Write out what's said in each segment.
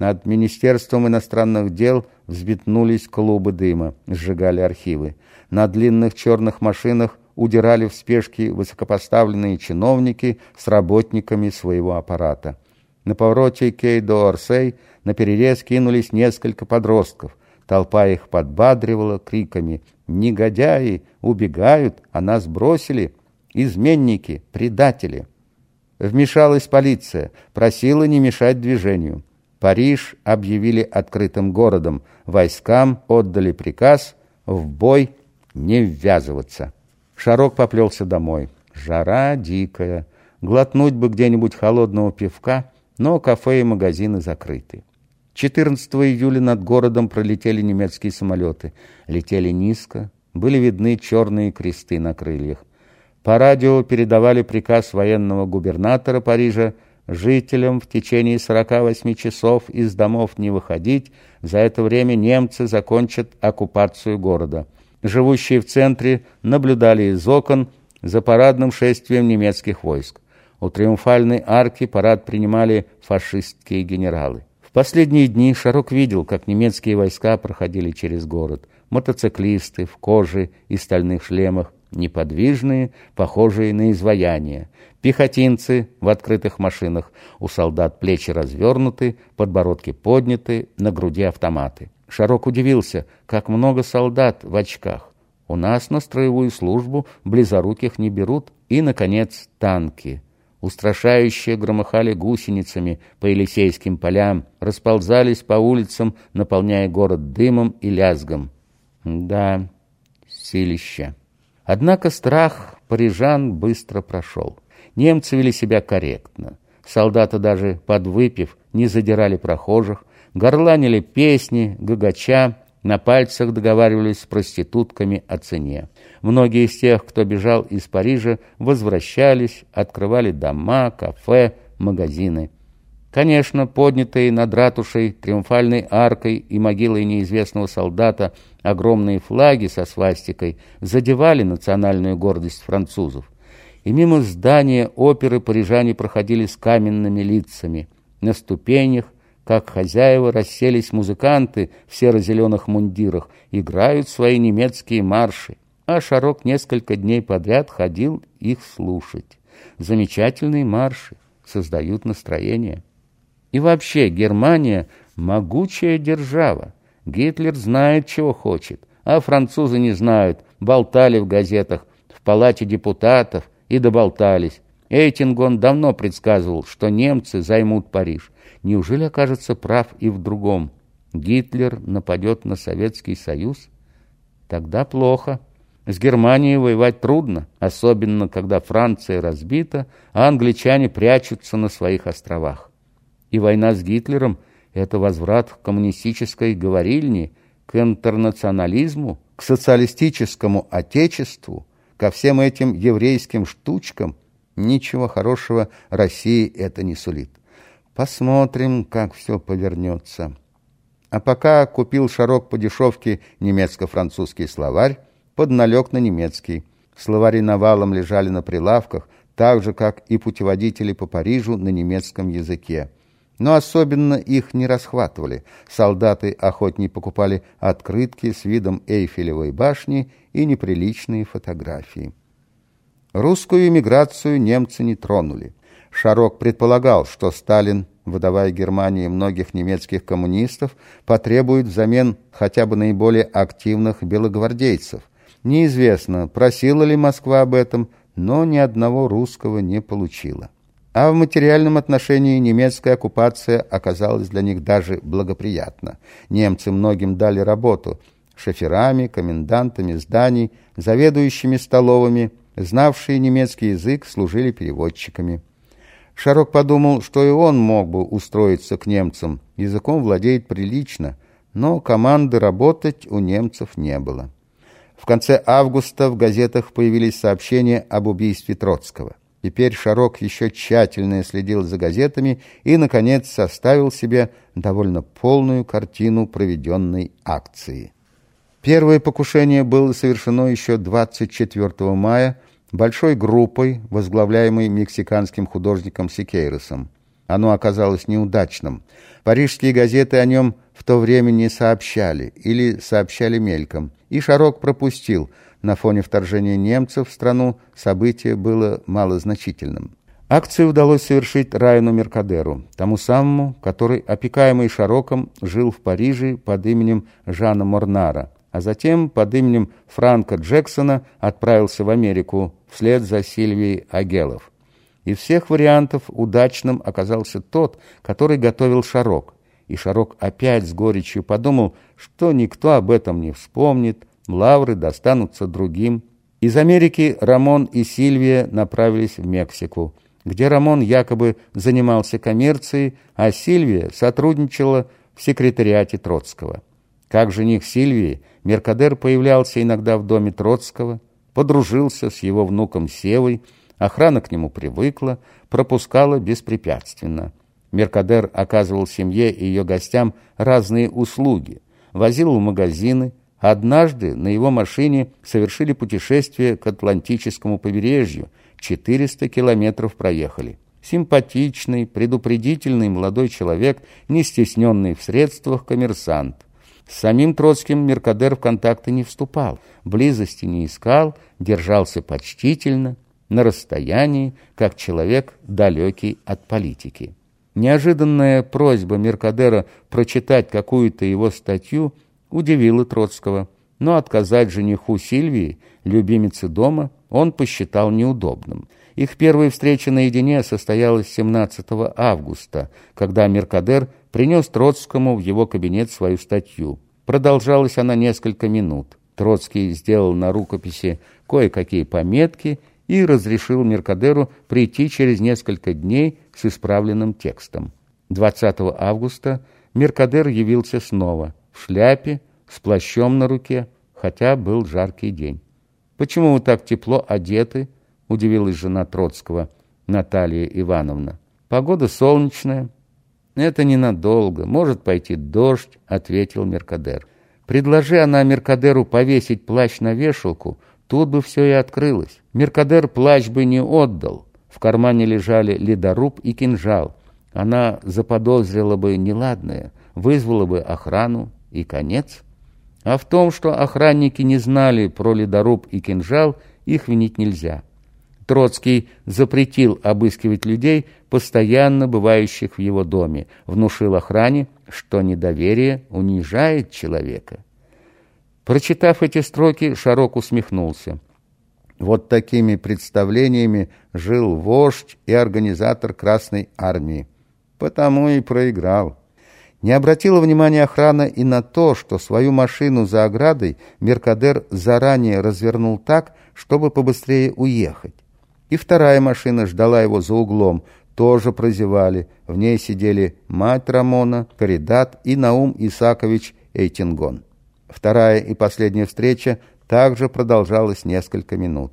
Над Министерством иностранных дел взметнулись клубы дыма, сжигали архивы. На длинных черных машинах удирали в спешке высокопоставленные чиновники с работниками своего аппарата. На повороте Кей-до-Орсей на перерез кинулись несколько подростков. Толпа их подбадривала криками «Негодяи! Убегают! А нас бросили! Изменники! Предатели!» Вмешалась полиция, просила не мешать движению. Париж объявили открытым городом. Войскам отдали приказ в бой не ввязываться. Шарок поплелся домой. Жара дикая. Глотнуть бы где-нибудь холодного пивка, но кафе и магазины закрыты. 14 июля над городом пролетели немецкие самолеты. Летели низко, были видны черные кресты на крыльях. По радио передавали приказ военного губернатора Парижа жителям в течение 48 часов из домов не выходить, за это время немцы закончат оккупацию города. Живущие в центре наблюдали из окон за парадным шествием немецких войск. У триумфальной арки парад принимали фашистские генералы. В последние дни Шарок видел, как немецкие войска проходили через город. Мотоциклисты в коже и стальных шлемах, неподвижные, похожие на изваяния. Пехотинцы в открытых машинах, у солдат плечи развернуты, подбородки подняты, на груди автоматы. Шарок удивился, как много солдат в очках. У нас на строевую службу близоруких не берут. И, наконец, танки. Устрашающие громыхали гусеницами по Елисейским полям, расползались по улицам, наполняя город дымом и лязгом. Да, силища. Однако страх парижан быстро прошел. Немцы вели себя корректно. Солдаты даже подвыпив не задирали прохожих, горланили песни, гагача, на пальцах договаривались с проститутками о цене. Многие из тех, кто бежал из Парижа, возвращались, открывали дома, кафе, магазины. Конечно, поднятые над ратушей, триумфальной аркой и могилой неизвестного солдата огромные флаги со свастикой задевали национальную гордость французов. И мимо здания оперы парижане проходили с каменными лицами. На ступенях, как хозяева, расселись музыканты в серо-зеленых мундирах, играют свои немецкие марши. А Шарок несколько дней подряд ходил их слушать. Замечательные марши создают настроение. И вообще, Германия – могучая держава. Гитлер знает, чего хочет, а французы не знают, болтали в газетах, в палате депутатов и доболтались. Эйтингон давно предсказывал, что немцы займут Париж. Неужели окажется прав и в другом? Гитлер нападет на Советский Союз? Тогда плохо. С Германией воевать трудно, особенно когда Франция разбита, а англичане прячутся на своих островах. И война с Гитлером – это возврат к коммунистической говорильне, к интернационализму, к социалистическому отечеству, ко всем этим еврейским штучкам. Ничего хорошего России это не сулит. Посмотрим, как все повернется. А пока купил Шарок по дешевке немецко-французский словарь, подналег на немецкий. Словари навалом лежали на прилавках, так же, как и путеводители по Парижу на немецком языке. Но особенно их не расхватывали. Солдаты охотнее покупали открытки с видом Эйфелевой башни и неприличные фотографии. Русскую эмиграцию немцы не тронули. Шарок предполагал, что Сталин, выдавая Германии многих немецких коммунистов, потребует взамен хотя бы наиболее активных белогвардейцев. Неизвестно, просила ли Москва об этом, но ни одного русского не получила. А в материальном отношении немецкая оккупация оказалась для них даже благоприятна. Немцы многим дали работу – шоферами, комендантами зданий, заведующими столовыми, знавшие немецкий язык, служили переводчиками. Шарок подумал, что и он мог бы устроиться к немцам, языком владеет прилично, но команды работать у немцев не было. В конце августа в газетах появились сообщения об убийстве Троцкого. Теперь Шарок еще тщательно следил за газетами и, наконец, составил себе довольно полную картину проведенной акции. Первое покушение было совершено еще 24 мая большой группой, возглавляемой мексиканским художником Сикейросом. Оно оказалось неудачным. Парижские газеты о нем в то время не сообщали или сообщали мельком. И Шарок пропустил. На фоне вторжения немцев в страну событие было малозначительным. Акцию удалось совершить Райану Меркадеру, тому самому, который, опекаемый Шароком, жил в Париже под именем Жана Морнара, а затем под именем Франка Джексона отправился в Америку вслед за Сильвией Агелов. Из всех вариантов удачным оказался тот, который готовил Шарок. И Шарок опять с горечью подумал, что никто об этом не вспомнит, лавры достанутся другим. Из Америки Рамон и Сильвия направились в Мексику, где Рамон якобы занимался коммерцией, а Сильвия сотрудничала в секретариате Троцкого. Как жених Сильвии, Меркадер появлялся иногда в доме Троцкого, подружился с его внуком Севой, Охрана к нему привыкла, пропускала беспрепятственно. Меркадер оказывал семье и ее гостям разные услуги, возил в магазины. Однажды на его машине совершили путешествие к Атлантическому побережью, 400 километров проехали. Симпатичный, предупредительный молодой человек, не стесненный в средствах коммерсант. С самим Троцким Меркадер в контакты не вступал, близости не искал, держался почтительно, на расстоянии, как человек, далекий от политики. Неожиданная просьба Меркадера прочитать какую-то его статью удивила Троцкого, но отказать жениху Сильвии, любимице дома, он посчитал неудобным. Их первая встреча наедине состоялась 17 августа, когда Меркадер принес Троцкому в его кабинет свою статью. Продолжалась она несколько минут. Троцкий сделал на рукописи кое-какие пометки и разрешил Меркадеру прийти через несколько дней с исправленным текстом. 20 августа Меркадер явился снова, в шляпе, с плащом на руке, хотя был жаркий день. «Почему вы так тепло одеты?» — удивилась жена Троцкого, Наталья Ивановна. «Погода солнечная». «Это ненадолго. Может пойти дождь», — ответил Меркадер. Предложи она Меркадеру повесить плащ на вешалку — Тут бы все и открылось. Меркадер плащ бы не отдал. В кармане лежали ледоруб и кинжал. Она заподозрила бы неладное, вызвала бы охрану и конец. А в том, что охранники не знали про ледоруб и кинжал, их винить нельзя. Троцкий запретил обыскивать людей, постоянно бывающих в его доме, внушил охране, что недоверие унижает человека. Прочитав эти строки, Шарок усмехнулся. Вот такими представлениями жил вождь и организатор Красной Армии. Потому и проиграл. Не обратила внимания охрана и на то, что свою машину за оградой Меркадер заранее развернул так, чтобы побыстрее уехать. И вторая машина ждала его за углом, тоже прозевали. В ней сидели мать Рамона, Каридат и Наум Исакович Эйтингон. Вторая и последняя встреча также продолжалась несколько минут.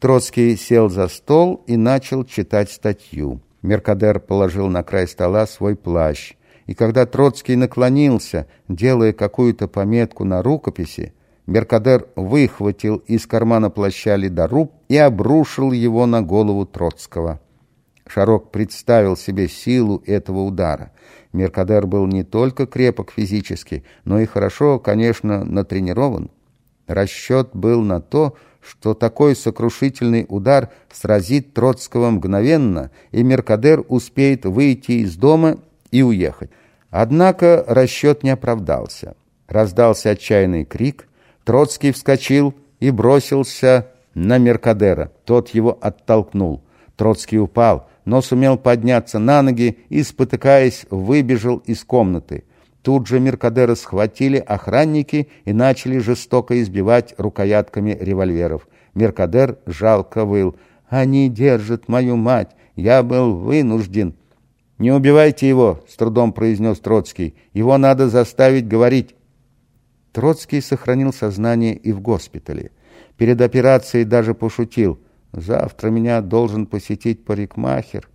Троцкий сел за стол и начал читать статью. Меркадер положил на край стола свой плащ. И когда Троцкий наклонился, делая какую-то пометку на рукописи, Меркадер выхватил из кармана плаща ледоруб и обрушил его на голову Троцкого. Шарок представил себе силу этого удара. Меркадер был не только крепок физически, но и хорошо, конечно, натренирован. Расчет был на то, что такой сокрушительный удар сразит Троцкого мгновенно, и Меркадер успеет выйти из дома и уехать. Однако расчет не оправдался. Раздался отчаянный крик, Троцкий вскочил и бросился на Меркадера. Тот его оттолкнул. Троцкий упал, но сумел подняться на ноги и, спотыкаясь, выбежал из комнаты. Тут же Меркадера схватили охранники и начали жестоко избивать рукоятками револьверов. Меркадер жалко выл. «Они держат мою мать! Я был вынужден!» «Не убивайте его!» — с трудом произнес Троцкий. «Его надо заставить говорить!» Троцкий сохранил сознание и в госпитале. Перед операцией даже пошутил — Завтра меня должен посетить парикмахер.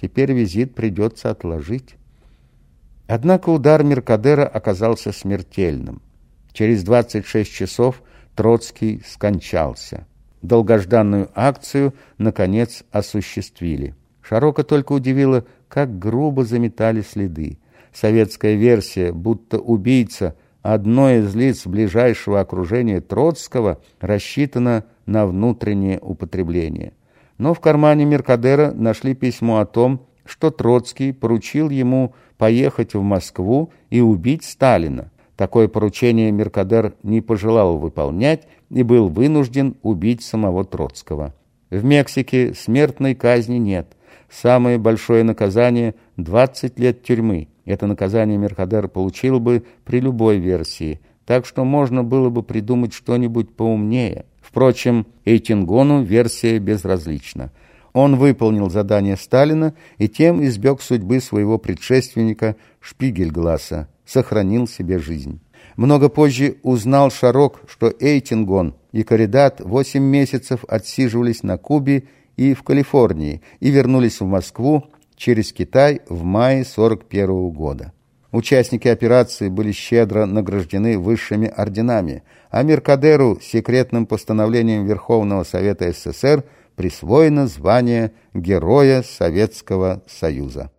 Теперь визит придется отложить. Однако удар Меркадера оказался смертельным. Через 26 часов Троцкий скончался. Долгожданную акцию, наконец, осуществили. Шарока только удивило, как грубо заметали следы. Советская версия, будто убийца одно из лиц ближайшего окружения Троцкого, рассчитана на внутреннее употребление. Но в кармане Меркадера нашли письмо о том, что Троцкий поручил ему поехать в Москву и убить Сталина. Такое поручение Меркадер не пожелал выполнять и был вынужден убить самого Троцкого. В Мексике смертной казни нет. Самое большое наказание – 20 лет тюрьмы. Это наказание Меркадер получил бы при любой версии, так что можно было бы придумать что-нибудь поумнее. Впрочем, Эйтингону версия безразлична. Он выполнил задание Сталина и тем избег судьбы своего предшественника Шпигельгласа, сохранил себе жизнь. Много позже узнал Шарок, что Эйтингон и Коридат восемь месяцев отсиживались на Кубе и в Калифорнии и вернулись в Москву через Китай в мае 41 года. Участники операции были щедро награждены высшими орденами, а Меркадеру секретным постановлением Верховного Совета СССР – присвоено звание Героя Советского Союза.